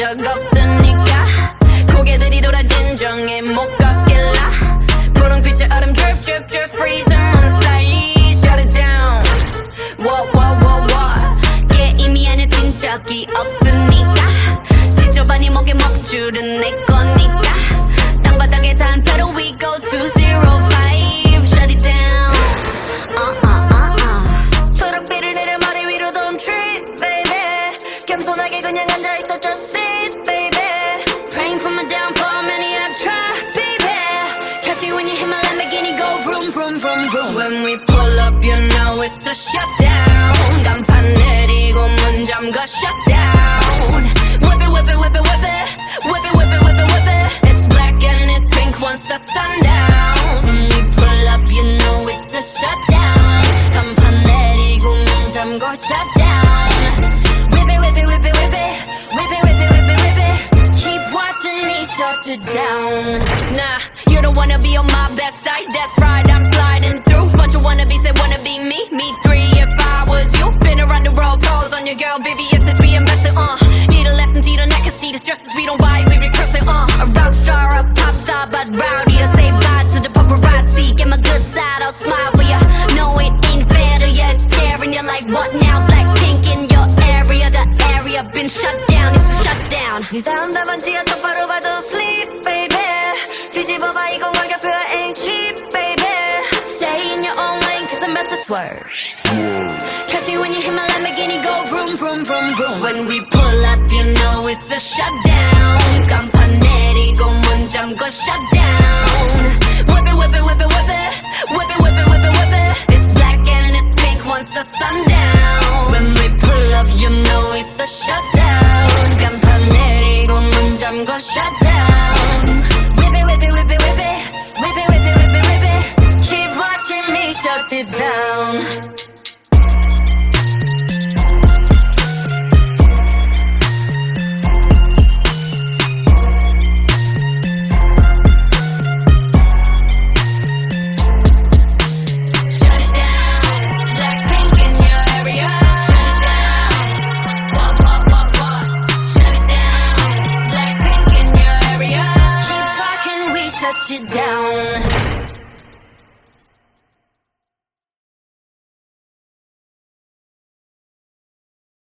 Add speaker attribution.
Speaker 1: 적 없으니까 고개들이 돌아 진정해 못
Speaker 2: 걷길라
Speaker 1: 분홍빛의 얼음 drip drip drip freeze on one side shut it down
Speaker 2: what what what what 게임이 안에 뛴 적이 없으니까 지저분이 목에 먹줄은 내 거니까 땅바닥에 단 pedal we go to zero five shut it down uh uh uh uh
Speaker 1: 초록빛을 내려 머리 위로 don't trip baby 겸손하게 그냥 앉아
Speaker 2: know it's a shutdown. 간판 내리고 문 잠가 shutdown. Whip
Speaker 1: it, whip it,
Speaker 2: whip it,
Speaker 1: whip it. Whip it, whip it, whip it, whip it.
Speaker 2: It's black and it's pink once the sundown.
Speaker 1: When we pull up, you know it's a shutdown. 간판 내리고 문 잠가 shutdown. Whip it, whip it, whip it, whip it. Whip it, whip it, whip it, whip it. Keep watching me shut it down.
Speaker 2: Nah, you don't wanna be on my best side. That's right, I'm sliding on your girl, baby. It's just being messy, uh. Need a lesson, see the neck and see the stresses. We don't buy, we recurse it, uh. A rock star, a pop star, but rowdy. I say bye to the paparazzi. Get my good side, I'll smile for ya. No, it ain't fair to ya. It's scaring you like what now? Blackpink in your area. The area been shut down, it's a shutdown.
Speaker 1: 네 다음 답안지야 똑바로 봐도 sleep baby 뒤집어봐 이건 가격표야 ain't cheap baby Stay in your own lane, cause I'm about to swerve. Catch me when you hit my
Speaker 2: When we pull up, you know it's a shutdown. 간판 내리고 문 잠궈 shutdown. Whip it,
Speaker 1: whip it, whip it,
Speaker 2: whip
Speaker 1: it.
Speaker 2: Whip it, whip it, whip it,
Speaker 1: whip
Speaker 2: it. It's black and it's pink once the sundown. When
Speaker 1: we pull up, you know it's a shutdown. 간판 내리고 문 잠궈 shutdown. you down.